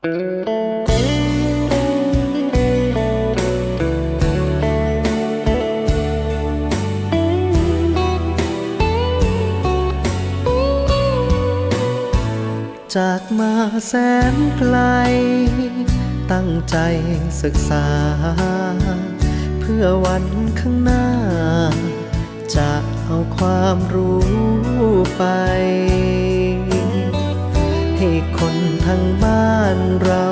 จากมาแสนไกล ตั้งใจศึกษา เพื่อวันข้างหน้า จะเอาความรู้ไป คนทางบ้านเรา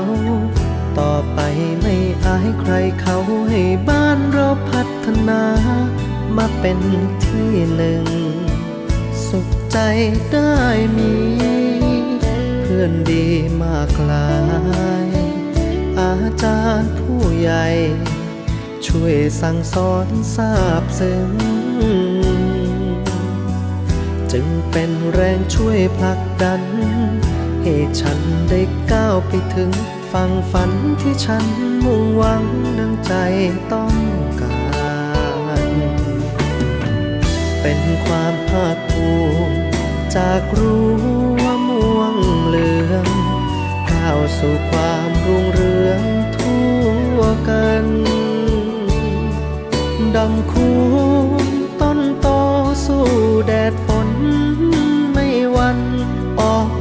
ต่อไปไม่อายใครเขาให้บ้านเราพัฒนา มาเป็นที่หนึ่ง สุขใจได้มี เพื่อนดีมากลาย อาจารย์ผู้ใหญ่ ช่วยสั่งสอนทราบซึ้งจึงเป็นแรงช่วยผลักดัน ให้ฉันได้ก้าวไปถึงฝั่งฝันที่ฉันมุ่งหวังดังใจต้องการ เป็นความภาคภูมิจากรั้วม่วงเหลืองก้าวสู่ความรุ่งเรืองทั่วกันดำคูนต้นโตสู้แดดฝน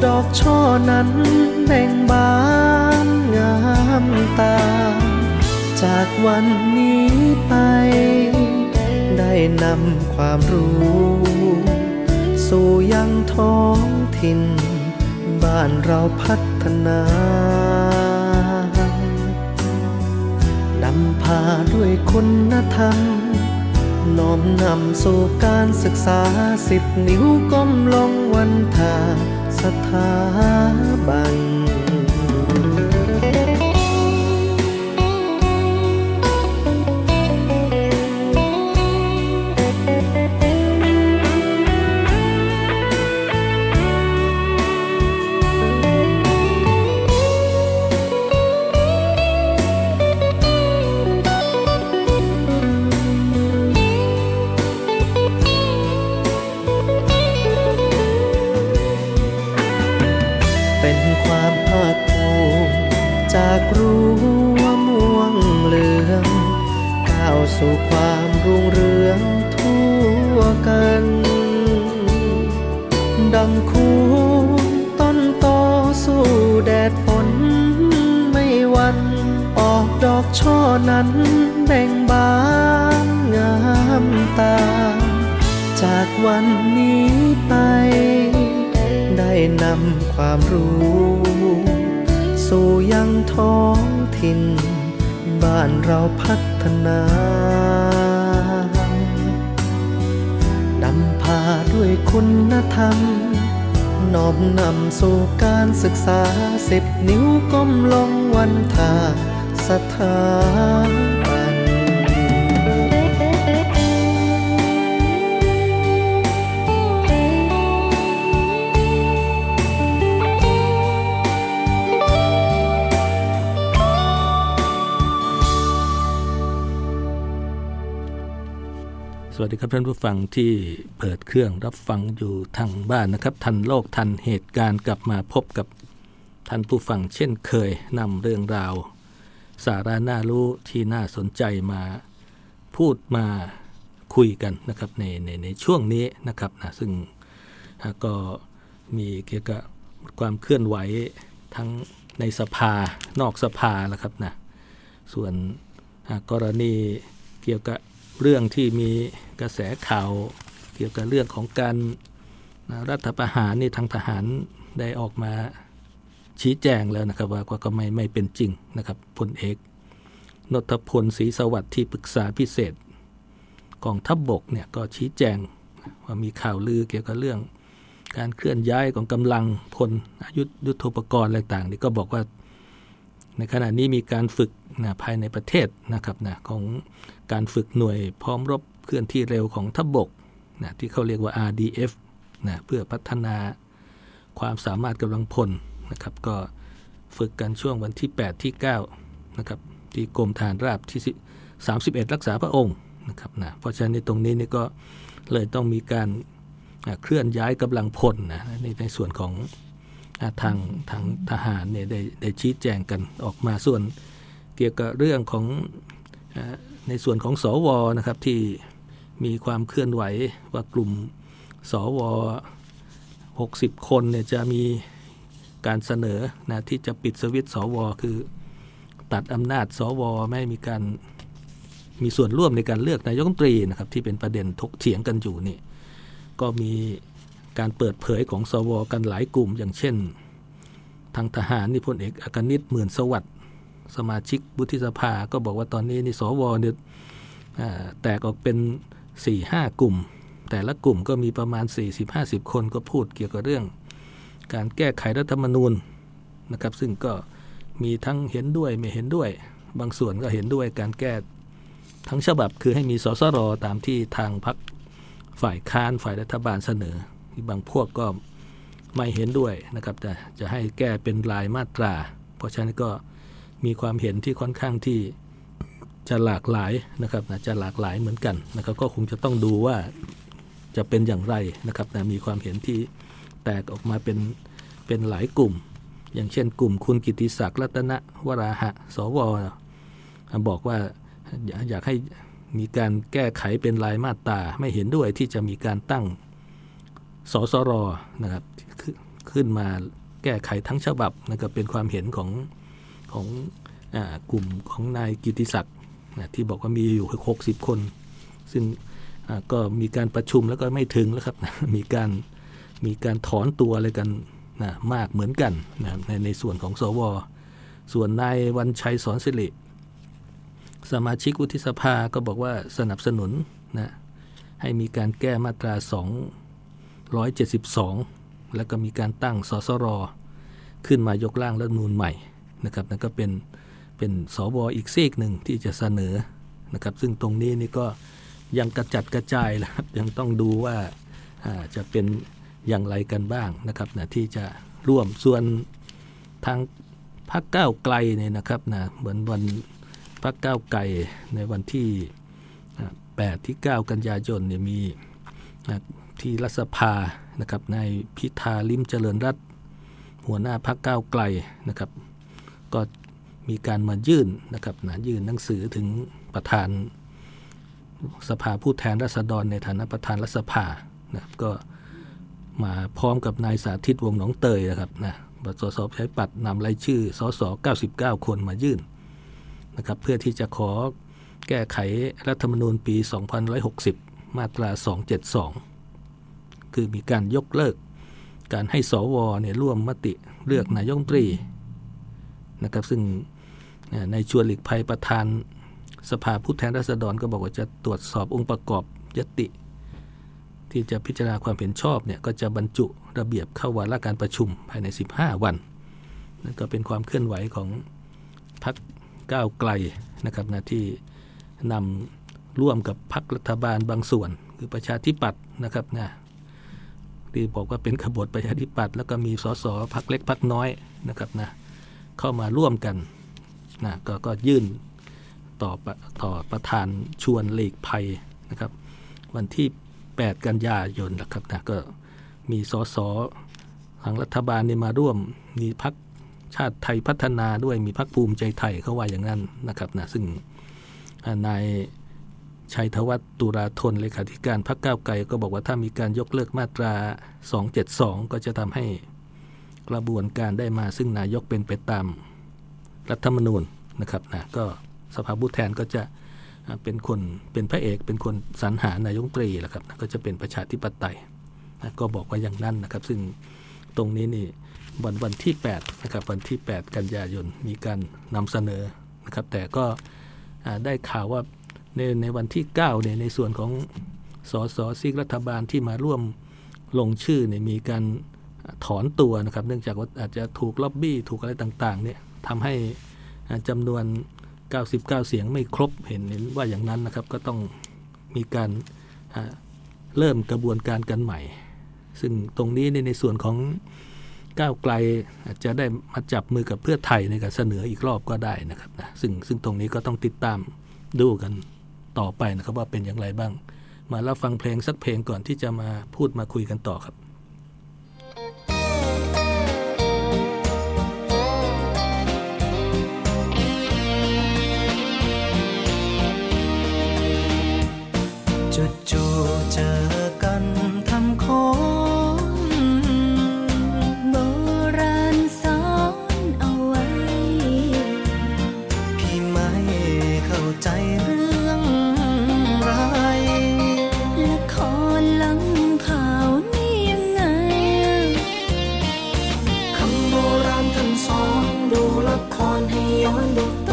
ดอกช่อนั้นแบ่งบานงามตา จากวันนี้ไป ได้นำความรู้ สู่ยังท้องถิ่น บ้านเราพัฒนานำพาด้วยคุณธรรมน้อมนำสู่การศึกษาสิบนิ้วก้มลงวันทา ถาบันเป็น กันดังคูต้นโตสู้แดดฝนไม่วัน ออกดอกช่อนั้นแบ่งบานงามตา จากวันนี้ไป ได้นำความรู้ สู่ยังท้องถิ่น บ้านเราพัฒนา ด้วยคุณธรรมน้อมนำสู่การศึกษาสิบนิ้วก้มลงวันทาสถาน สวัสดีครับท่านผู้ฟังที่เปิดเครื่องรับฟังอยู่ทางบ้านนะครับ ทันโลกทันเหตุการณ์กลับมาพบกับท่านผู้ฟังเช่นเคยนำเรื่องราว สาระน่ารู้ที่น่าสนใจมาพูดมาคุยกันนะครับในในในช่วงนี้นะครับนะซึ่งก็มีเกี่ยวกับความเคลื่อนไหวทั้งในสภานอกสภาแล้วครับนะส่วนกรณีเกี่ยวกับ เรื่องที่มีกระแสข่าวเกี่ยวกับเรื่องของการนะรัฐประหารนี่ทางทหารได้ออกมาชี้แจงแล้วนะครับว่าก็ไม่ไม่เป็นจริงนะครับพลเอกนทพลศรีสวัสดิ์ที่ปรึกษาพิเศษกองทัพบบกเนี่ยก็ชี้แจงว่ามีข่าวลือเกี่ยวกับเรื่อง การเคลื่อนย้ายของกำลังพลยุทธยุทธปกรณ์อะไรต่างนี่ก็บอกว่า ในขณะนี้มีการฝึกนะภายในประเทศนะครับนะของการฝึกหน่วยพร้อมรบเคลื่อนที่เร็วของทัพบบกนะที่เขาเรียกว่า RDF นะเพื่อพัฒนาความสามารถกำลังพลนะครับ ก็ฝึกกันช่วงวันที่ 8 ที่9นะครับที่กรมฐานราบที่ 31 รักษาพระองค์นะครับนะเพราะฉะนั้นในตรงนี้นี่ก็เลยต้องมีการอะเคลื่อนย้ายกำลังพลนะในในส่วนของ ทางทางทหารเนี่ยได้ได้ชี้แจงกันออกมาส่วนเกี่ยวกับเรื่องของในส่วนของสวนะครับที่มีความเคลื่อนไหวว่ากลุ่มสว60 คนเนี่ยจะมีการเสนอนะที่จะปิดสวิตสวคือตัดอำนาจสวไม่มีการมีส่วนร่วมในการเลือกนายกรัฐมนตรีนะครับที่เป็นประเด็นทกเถียงกันอยู่นี่ก็มี การเปิดเผยของสวกันหลายกลุ่ม อย่างเช่น ทางทหารนี่พลเอกอากนิตหมื่นสวัสดิ์สมาชิกบุธิสภาก็บอกว่าตอนนี้นี่สวเนี่ยแตกออกเป็น4ี่ห้ากลุ่ม แต่ละกลุ่มก็มีประมาณ 40-50 คนก็พูดเกี่ยวกับเรื่อง การแก้ไขรัฐธรรมนูญนะครับ ซึ่งก็มีทั้งเห็นด้วยไม่เห็นด้วย บางส่วนก็เห็นด้วยการแก้ทั้งฉบับคือให้มีสสรตามที่ทางพรรคฝ่ายค้านฝ่ายรัฐบาลเสนอ บางพวกก็ไม่เห็นด้วยนะครับแต่จะให้แก้เป็นรายมาตรา เพราะฉะนั้นก็มีความเห็นที่ค่อนข้างที่จะหลากหลายนะครับนะจะหลากหลายเหมือนกันนะครับก็คงจะต้องดูว่าจะเป็นอย่างไรนะครับนะมีความเห็นที่แตกออกมาเป็นเป็นหลายกลุ่ม อย่างเช่นกลุ่มคุณกิติศักดิ์รัตนวราหะสวบอกว่าอยากให้มีการแก้ไขเป็นรายมาตราไม่เห็นด้วยที่จะมีการตั้ง สสรนะครับขึ้นมาแก้ไขทั้งฉบับนะครับเป็นความเห็นของของอกลุ่มของนายกิติศักดิ์นะที่บอกว่ามีอยู่หกสิบคน ซึ่งก็มีการประชุมแล้วก็ไม่ถึงแล้วครับนะมีการมีการถอนตัวอะไรกันนะมากเหมือนกันนะในในส่วนของสว ส่วนนายวันชัยสอนสิริสมาชิกวุฒิสภาก็บอกว่าสนับสนุนนะให้มีการแก้มาตรา 272 แล้วก็มีการตั้งสสรขึ้นมายกร่างรัฐมนูนใหม่นะครับนั่นก็เป็นเป็นสวอีกซีกหนึ่งที่จะเสนอนะครับ ซึ่งตรงนี้นี่ก็ยังกระจัดกระจายแล้วยังต้องดูว่าจะเป็นอย่างไรกันบ้างนะครับนะที่จะร่วมส่วนทางพรรคก้าวไกลเนี่ยนะครับนะเหมือนวันพรรคก้าวไกลในวันที่8ที่ 9 กันยายนเนี่ยมี ที่รัฐสภานะครับในพิธาลิมเจริญรัตหัวหน้าพรรคก้าวไกลนะครับ ก็มีการมายื่นนะครับนะยื่นหนังสือถึงประธานสภาผู้แทนราษฎรในฐานะประธานรัฐสภานะครับก็มาพร้อมกับนายสาธิตวงหนองเตยนะครับนะบสสใช้ปัดนำรายชื่อสส99 คนมายื่นนะครับเพื่อที่จะขอแก้ไขรัฐธรรมนูญปี 2560 มาตรา 272 คือมีการยกเลิก การให้สวเนี่ยร่วมมติเลือกนายกรัฐมนตรีนะครับซึ่งในชวนหลีกภัยประธานสภาผู้แทนราษฎรก็บอกว่าจะตรวจสอบองค์ประกอบยติ ที่จะพิจารณาความเห็นชอบเนี่ยก็จะบรรจุระเบียบเข้าวาระการประชุมภายใน 15 วันนั่นก็เป็นความเคลื่อนไหวของพรรคก้าวไกลนะครับนะที่นำร่วมกับพรรครัฐบาลบางส่วน คือประชาธิปัตย์นะครับนะ ที่บอกว่าเป็นขบวนประชาธิปัตย์แล้วก็มีสสพรรคเล็กพรรคน้อยนะครับนะเข้ามาร่วมกันนะกก็ยื่นต่อต่อประธานชวนเลกภัยนะครับ วันที่ 8 กันยายนนะครับนะก็มีสสทางรัฐบาลนี่มาร่วมมีพักชาติไทยพัฒนาด้วยมีพักภูมิใจไทยเขาว่าอย่างนั้นนะครับนะซึ่งนาย ชัยธวัฒน์ตุราธนเลขาธิการพรรคก้าวไกลก็บอกว่าถ้ามีการยกเลิกมาตรา 272 ก็จะทำให้กระบวนการได้มาซึ่งนายกเป็นไปตามรัฐธรรมนูญนะครับนะก็สภาผู้แทนก็จะเป็นคนเป็นพระเอกเป็นคนสรรหานายกตรีแหละครับก็จะเป็นประชาธิปไตยนะก็บอกว่าอย่างนั้นนะครับ ซึ่งตรงนี้นี่วันวันที่8นะครับวันที่ 8 กันยายนมีการนำเสนอนะครับแต่ก็ได้ข่าวว่า ในในวันที่9เนี่ยในส่วนของสสซีกรัฐบาลที่มาร่วมลงชื่อเนี่ยมีการถอนตัวนะครับ เนื่องจากว่าอาจจะถูกล็อบบี้ถูกอะไรต่างๆเนี่ยทำให้จำนวน 99 เสียงไม่ครบเห็นเห็นว่าอย่างนั้นนะครับก็ต้องมีการเริ่มกระบวนการกันใหม่ ซึ่งตรงนี้ในในส่วนของก้าวไกลอาจจะได้มาจับมือกับเพื่อไทยในการเสนออีกรอบก็ได้นะครับนะซึ่งซึ่งตรงนี้ก็ต้องติดตามดูกัน ต่อไปนะครับว่าเป็นอย่างไรบ้าง มารับฟังเพลงสักเพลงก่อนที่จะมาพูดมาคุยกันต่อครับ Hay.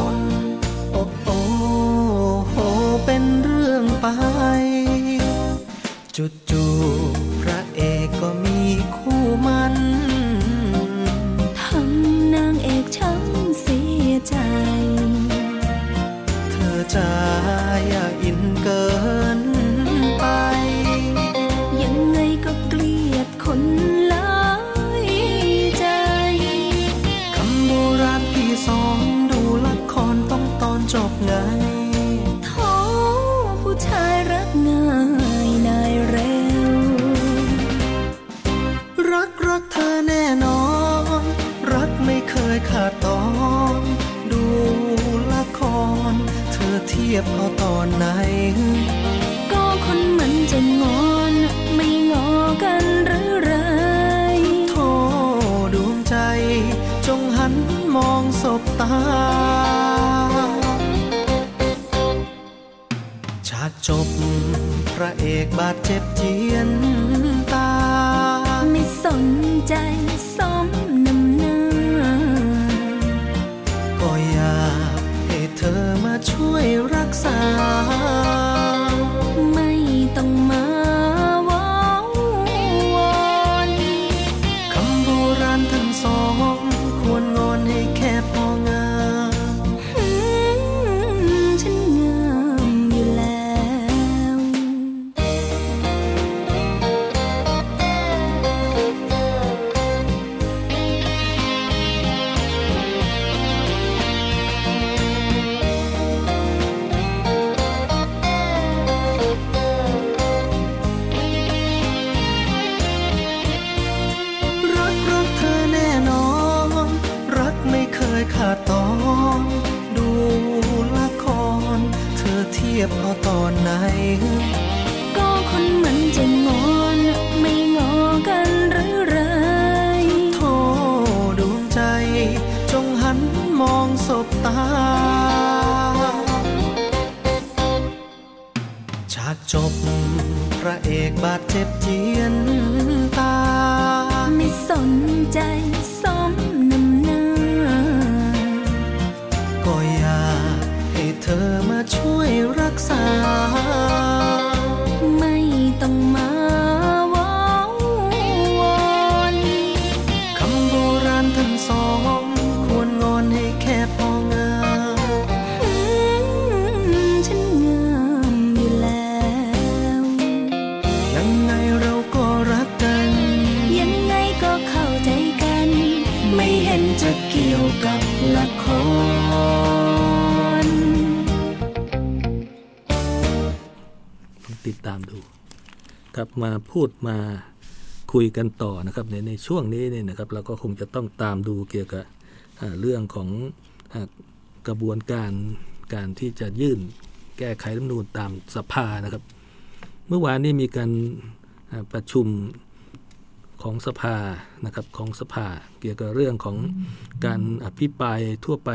รั ทียบเอาตอนไหน ก็คนมันจะงอนไม่งอกันหรือไร โทดวงใจ จงหันมองศบตา ฉากจบพระเอกบาดเจ็บเจียนตา ไม่สนใจสมน้ำหน้า ก็อยากให้เธอมาช่วย พูดมาคุยกันต่อนะครับในในช่วงนี้เนี่ยนะครับเราก็คงจะต้องตามดูเกี่ยวกับเรื่องของกระบวนการการที่จะยื่นแก้ไขรัฐมนูญตามสภานะครับ เมื่อวานนี้มีการประชุมของสภานะครับของสภา เกี่ยวกับเรื่องของการอภิปรายทั่วไป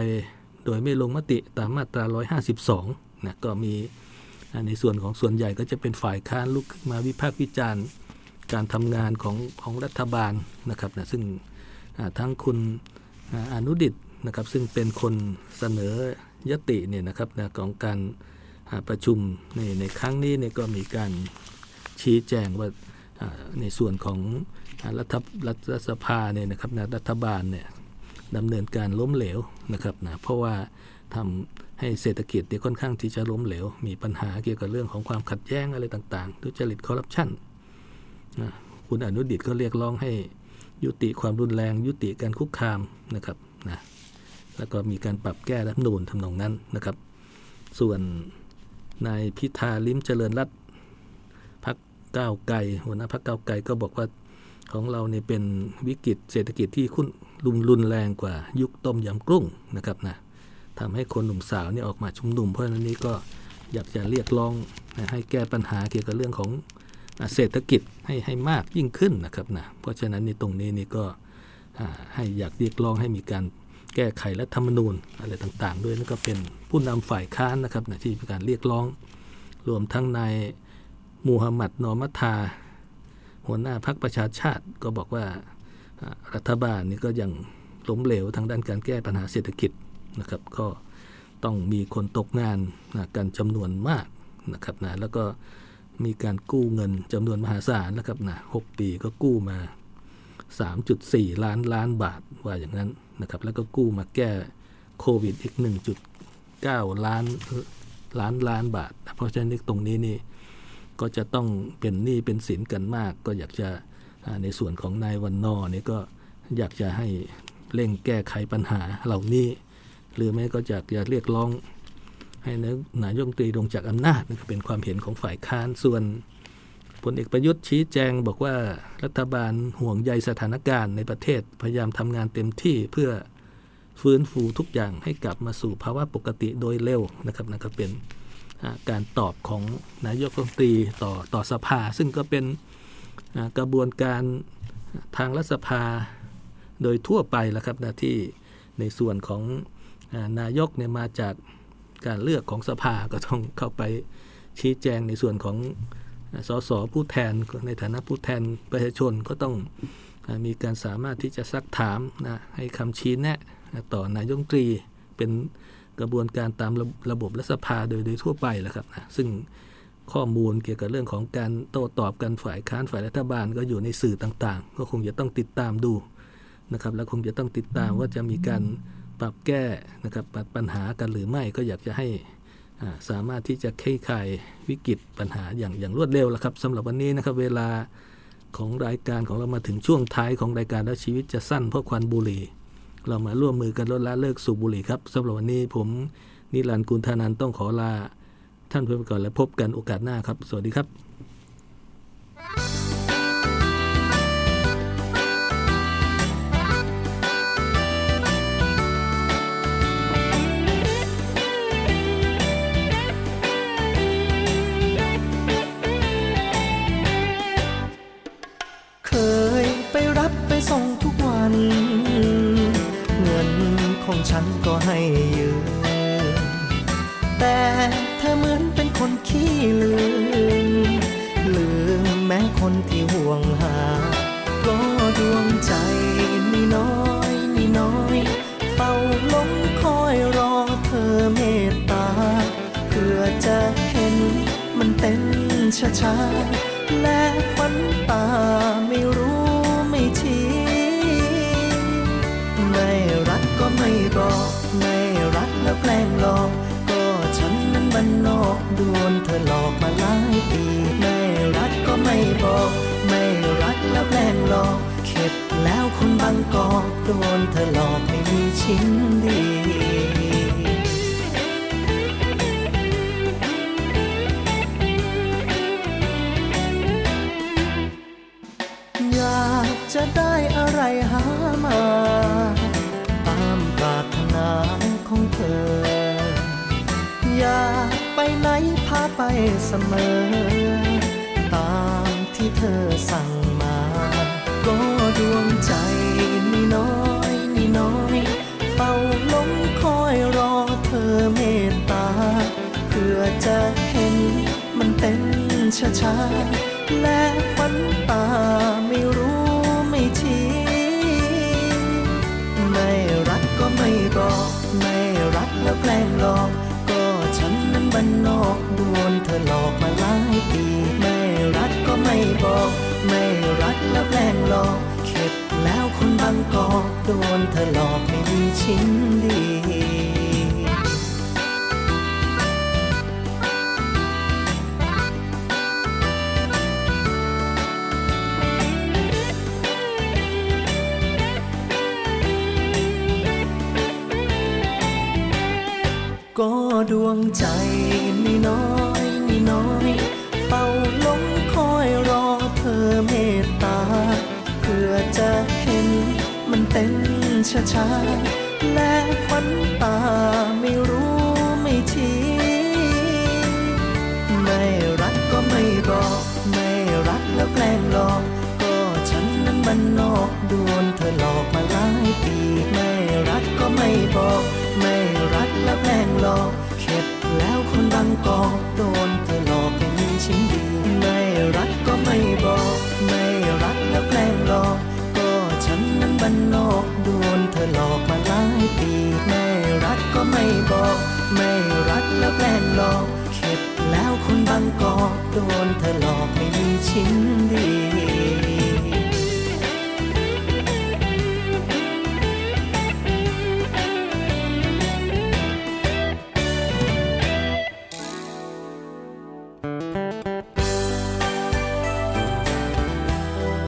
โดยไม่ลงมติตามมาตรา 152นะก็มี ในส่วนของส่วนใหญ่ก็จะเป็นฝ่ายค้านลุกขึ้นมาวิพากษ์วิจารณ์การทำงานของของรัฐบาลนะครับนะซึ่งทั้งคุณอนุดิตนะครับซึ่งเป็นคนเสนอยติเนี่ยนะครับนะของการประชุมในในครั้งนี้เนี่ยก็มีการชี้แจงว่าในส่วนของรัฐรัฐสภาเนี่ยนะครับนะรัฐบาลเนี่ยดำเนินการล้มเหลวนะครับนะเพราะว่าทำ ให้เศรษฐกิจเนี่ยค่อนข้างที่จะล้มเหลว มีปัญหาเกี่ยวกับเรื่องของความขัดแย้งอะไรต่างๆทุจริตคอร์รัปชันนะคุณอนุดิตก็เรียกร้องให้ยุติความรุนแรง ยุติการคุกคามนะครับนะแล้วก็มีการปรับแก้รัฐนูญทำนองนั้นนะครับ ส่วนนายพิธาลิ้มเจริญรัตน์พักก้าวไกลหัวหน้าพักก้าวไกลก็บอกว่าของเราเนี่ยเป็นวิกฤตเศรษฐกิจที่คุ้นรุนรุนแรงกว่ายุคต้มยำกุ้งนะครับนะ ทำให้คนหนุ่มสาวเนี่ยออกมาชุมนุม เพราะฉะนั้นนี้ก็อยากจะเรียกร้องให้แก้ปัญหาเกี่ยวกับเรื่องของเศรษฐกิจให้ให้มากยิ่งขึ้นนะครับนะเพราะฉะนั้นในตรงนี้นี่ก็ให้อยากเรียกร้องให้มีการแก้ไขรัฐธรรมนูญอะไรต่างๆ ด้วยนั่นก็เป็นผู้นำฝ่ายค้านนะครับนะที่มีการเรียกร้อง รวมทั้งนายมูฮัมหมัดนอมัทา หัวหน้าพรรคประชาชาติก็บอกว่าอ่ารัฐบาลนี่ก็ยังล้มเหลวทางด้านการแก้ปัญหาเศรษฐกิจ นะครับก็ต้องมีคนตกงานนะกันจำนวนมากนะครับนะแล้วก็มีการกู้เงินจำนวนมหาศาลนะครับนะหปีก็กู้มา 3.4 ล้านล้านบาทว่าอย่างนั้นนะครับแล้วก็กู้มาแก้โควิดอีก 1.9 ล้านล้านล้านบาท เพราะฉะนั้นตรงนี้นี่ก็จะต้องเป็นหนี้เป็นสินกันมาก ก็อยากจะในส่วนของนายวันนอเนี่ยก็อยากจะให้เร่งแก้ไขปัญหาเหล่านี้ หรือแม้ก็อยากจะเรียกร้องให้นายกตรีลงจากอำนาจนี่เป็นความเห็นของฝ่ายค้านส่วนพลเอกประยุทธ์ชี้แจงบอกว่ารัฐบาลห่วงใยสถานการณ์ในประเทศพยายามทำงานเต็มที่เพื่อฟื้นฟูทุกอย่างให้กลับมาสู่ภาวะปกติโดยเร็วนะครับนั่นก็เป็นการตอบของนายกรัฐมนตรีต่อต่อสภา ซึ่งก็เป็นกระบวนการทางรัฐสภาโดยทั่วไปแล้วครับนะที่ในส่วนของ นายกเนี่ยมาจากการเลือกของสภาก็ต้องเข้าไปชี้แจงในส่วนของสสผู้แทนในฐานะผู้แทนประชาชนก็ต้องมีการสามารถที่จะซักถามนะให้คำชี้แนะต่อนายกตรีเป็นกระบวนการตามระระบบรัฐสภาโดยโดยทั่วไปแหละครับนะซึ่งข้อมูลเกี่ยวกับเรื่องของการโต้ตอบกันฝ่ายค้านฝ่ายรัฐบาลก็อยู่ในสื่อต่างๆ ก็คงจะต้องติดตามดูนะครับและคงจะต้องติดตามว่าจะมีการ ปรับแก้นะครับปัญหากันหรือไม่ก็อยากจะให้สามารถที่จะคลี่คลายวิกฤตปัญหาอย่างอย่างรวดเร็วล้วครับสำหรับวันนี้นะครับเวลาของรายการของเรามาถึงช่วงท้ายของรายการแล้วชีวิตจะสั้นเพราะควันบุหรี่ เรามาร่วมมือกันลดละเลิกสูบบุหรี่ครับสำหรับวันนี้ผมนิรันดร์กุลธานันต้องขอลาท่านเพื่อนก่อนและพบกันโอกาสหน้าครับ สวัสดีครับ ก็ให้ยืมแต่เธอเหมือนเป็นคนขี้ลืม ลืมแม้คนที่ห่วงหาก็ดวงใจนี่น้อยนี่น้อยเฝ้าลงคอยรอเธอเมตตา เพื่อจะเห็นมันเต้นช้าๆและควันตาไม่รู้ ปีไม่รักก็ไม่บอก ไม่รักแล้วแกล้งหลอกเข็ดแล้วคนบางกอกโดนเธอหลอกให้มีชิ้นดีอยากจะได้อะไรหามา ตามปรารถนาของเธอ อยากไปไหนพาไปเสมอ เธอสั่งมา ก็ดวงใจนี่น้อยนี่น้อยเฝ้าลงคอยรอเธอเมตตา เพื่อจะเห็นมันเต้นช้าๆ แล้วแกล้งหลอกเข็ดแล้วคนบางกอกโดนเธอหลอกให้มีชิ้นดีก็ดวงใจนี่น้อยนี่น้อย ช้าๆและควันตาไม่รู้ไม่ชี้ไม่รักก็ไม่บอก ไม่รักแล้วแกล้งหลอก ก็ฉันนั้นมันนอกโดนเธอหลอกมาหลายปี ไม่รักก็ไม่บอก อ